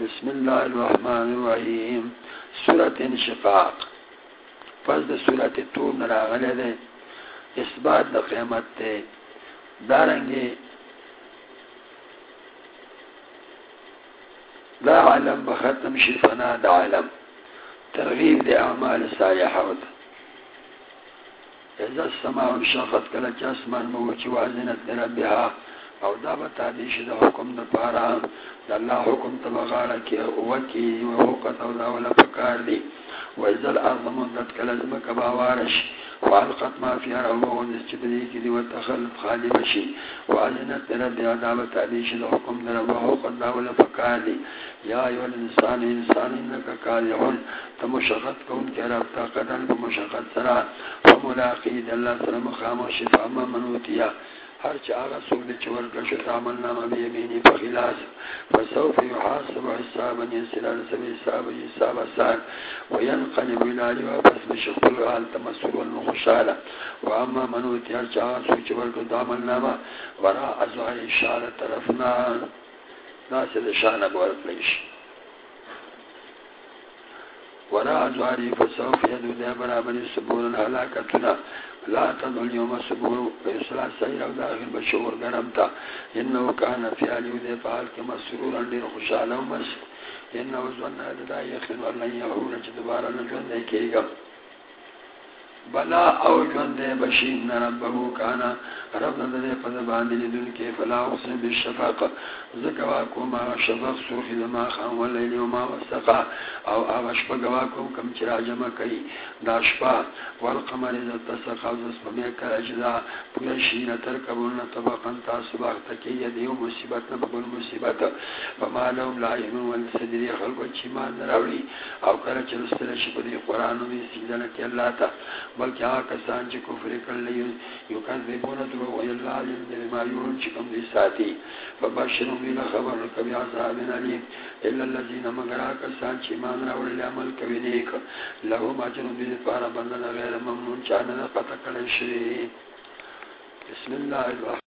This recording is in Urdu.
بسم الله الرحمن الرحيم سورة انشقاق پس د سورة تور نراغله ده اثبات د قیامت ده دارنگی دا علم بختم شفنا دا علم. ترغیب د اعمال صالحه ده اذا السماء انشقت کله چې اسمان موچی وازنت ربها او دا به تعدیش د حکم د پارا د الله حکم ته بغاړه کې وکی او وقت او دا ولا پکار دی و اذا الارض مدت کلزم کبا وارش والقت ما فيها روح چې دې کې دی وتخلف خالی بشي واذنت رب دا به تعدیش د حکم د رب حکم دا ولا پکار دی یا ایو الانسان، انسان انک کالحون تمشقت کون کې رابطه قدن په مشقت سره. وملاقات الله سره مخامخ شفا منوتیا هر چا هغه څوک چې ورکړ شو عمل نامه به یمینی په خلاص فسوف يحاسب حسابا يسيرا سبي حساب حساب سان وينقلب الى واپس بشكل حال تمسر والمخشاله واما من اوتي هر چا څوک چې ورکړ عمل نامه ورا ازوار اشاره طرفنا. ناس د شان ورکړل شي وراء ازوار فسوف يدو ده برابر سبور الهلاكتنا. لا تدعو اليوم السبور ويسلا سير وداخل بشور گرمتا إنه كان في علي ذي فعال كما سرورا لين خشالا ومس انه ظن دا يخن ولن يحول جدبارا نجون دي كيغا بلا او جون دے بشین ربہو کانا، رب دے پد باندې دن کې فلا اقسم بالشفاق زکوا کوما شفق سوخ لما خام واللیل وما وسقا، او او شپه گوا کوم کم چې راجمه کوي دا شپه والقمر اذا تسقا وس په مې کړه پوره شین تر کبون طبقا تاسو وخت کې یدي مصیبت نه بل مصیبت، فما لهم لا يمن والصدر، خلق چې ما راوړي او کله چې رسول شي په قرآن او سیدنه کې الله تا بلکې هغه کسان چې کفر کړل یو کذبون درو وی الله دې ما یو چې کوم دي ساتي. فبشرهم بلا خبر کبي عذاب علیم الا الذين مگر کسان چې ایمان راوړل، عمل کوي نیک. لهم اجر دې لپاره بندنه غیر ممنون چانه پته کړی شي بسم الله الرحمن